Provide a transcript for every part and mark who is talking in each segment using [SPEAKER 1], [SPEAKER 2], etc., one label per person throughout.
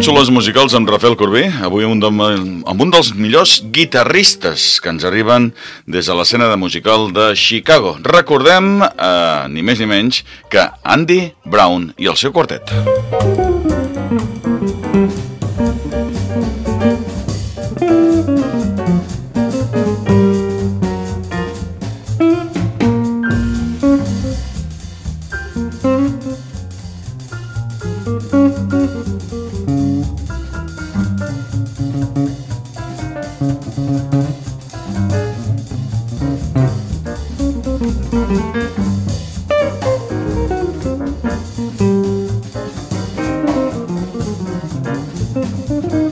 [SPEAKER 1] Càpsules musicals amb Rafael Corbí, avui un de, amb un dels millors guitarristes que ens arriben des de l'escena de musical de Chicago. Recordem, eh, ni més ni menys, que Andy Brown i el seu quartet. Thank mm -hmm.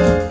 [SPEAKER 1] you.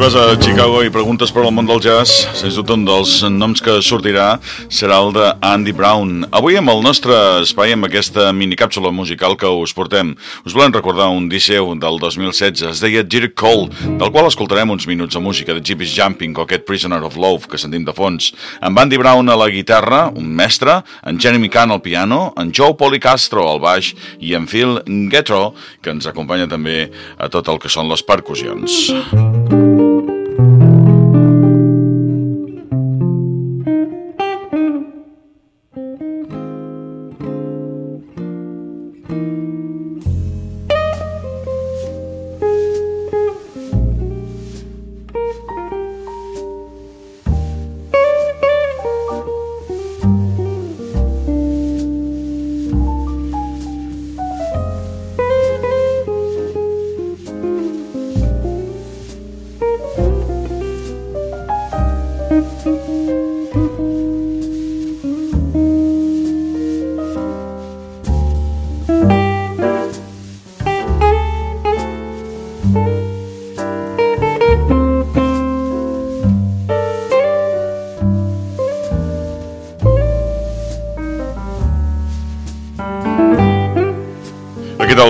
[SPEAKER 1] Vas a Chicago i preguntes per al món del jazz, sens dubte un dels noms que sortirà serà el de Andy Brown. Avui amb el nostre espai, amb aquesta minicàpsula musical que us portem, us volem recordar un Disseu del 2016, es deia Jerry Cole, del qual escoltarem uns minuts de música de Jeep Jumping o aquest Prisoner of Love que sentim de fons, amb Andy Brown a la guitarra, un mestre, en Jeremy Kahn al piano, en Joe Policastro al baix i en Phil Getro, que ens acompanya també a tot el que són les percussions. Aquest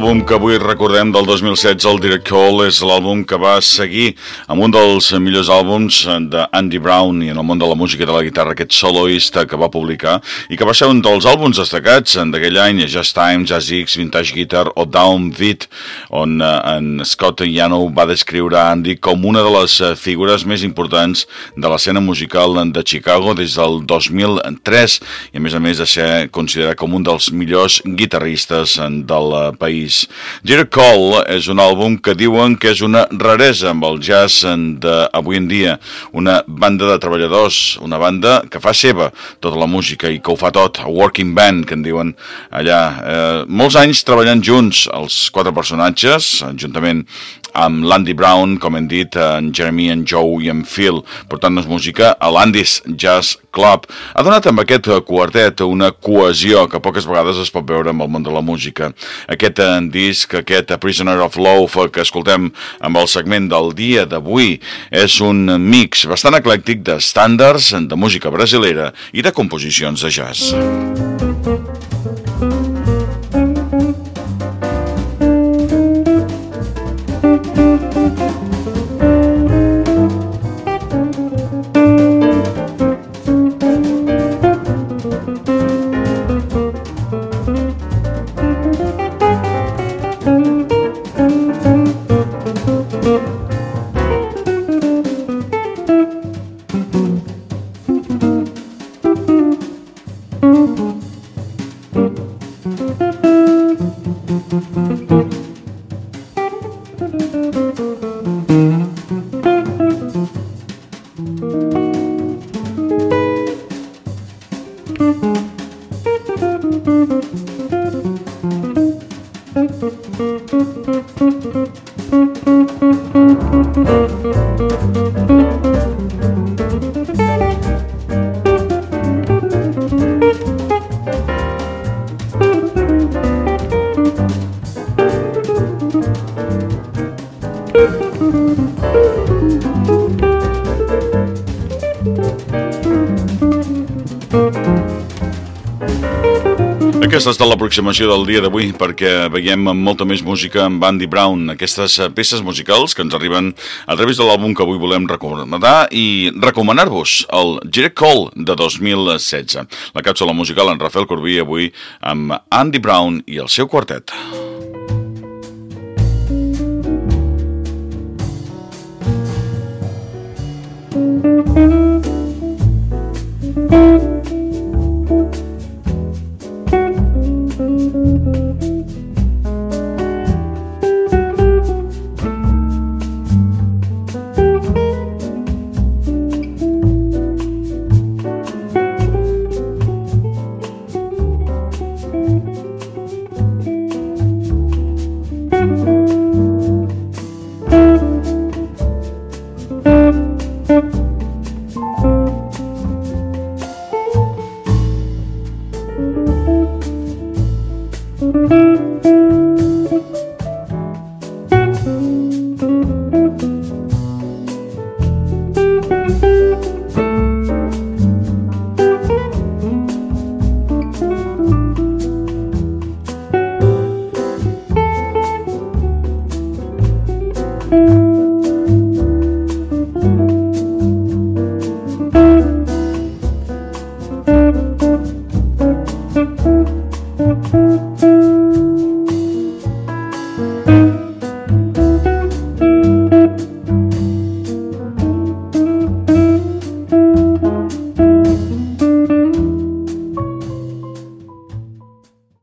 [SPEAKER 1] àlbum que avui recordem del 2016, el Direct Call, és l'àlbum que va seguir amb un dels millors àlbums d'Andy Brown i en el món de la música de la guitarra, aquest soloista que va publicar i que va ser un dels àlbums destacats d'aquell any, Just Time, Jazz X, Vintage Guitar o Down Beat, on eh, en Scott Yano va descriure Andy com una de les eh, figures més importants de l'escena musical de Chicago des del 2003 i a més a més de ser considerat com un dels millors guitarristes del país país. Jerry Cole és un àlbum que diuen que és una raresa amb el jazz d'avui en dia. Una banda de treballadors, una banda que fa seva tota la música i que ho fa tot, a working band, que en diuen allà. Eh, molts anys treballant junts, els quatre personatges, juntament amb l'Andy Brown, com hem dit, en Jeremy, en Joe i en Phil, portant-nos música a l'Andy's Jazz Club. Ha donat amb aquest quartet una cohesió que poques vegades es pot veure amb el món de la música. Aquest en disc, aquest Prisoner of Love que escoltem amb el segment del dia d'avui és un mix bastant eclèctic d'estàndards, de música brasilera i de composicions de jazz. Thank Aquesta ha estat l'aproximació del dia d'avui perquè veiem molta més música amb Andy Brown, aquestes peces musicals que ens arriben a través de l'àlbum que avui volem recomanar i recomanar-vos el Direct Call de 2016. La càpsula musical en Rafael Corbí avui amb Andy Brown i el seu quartet.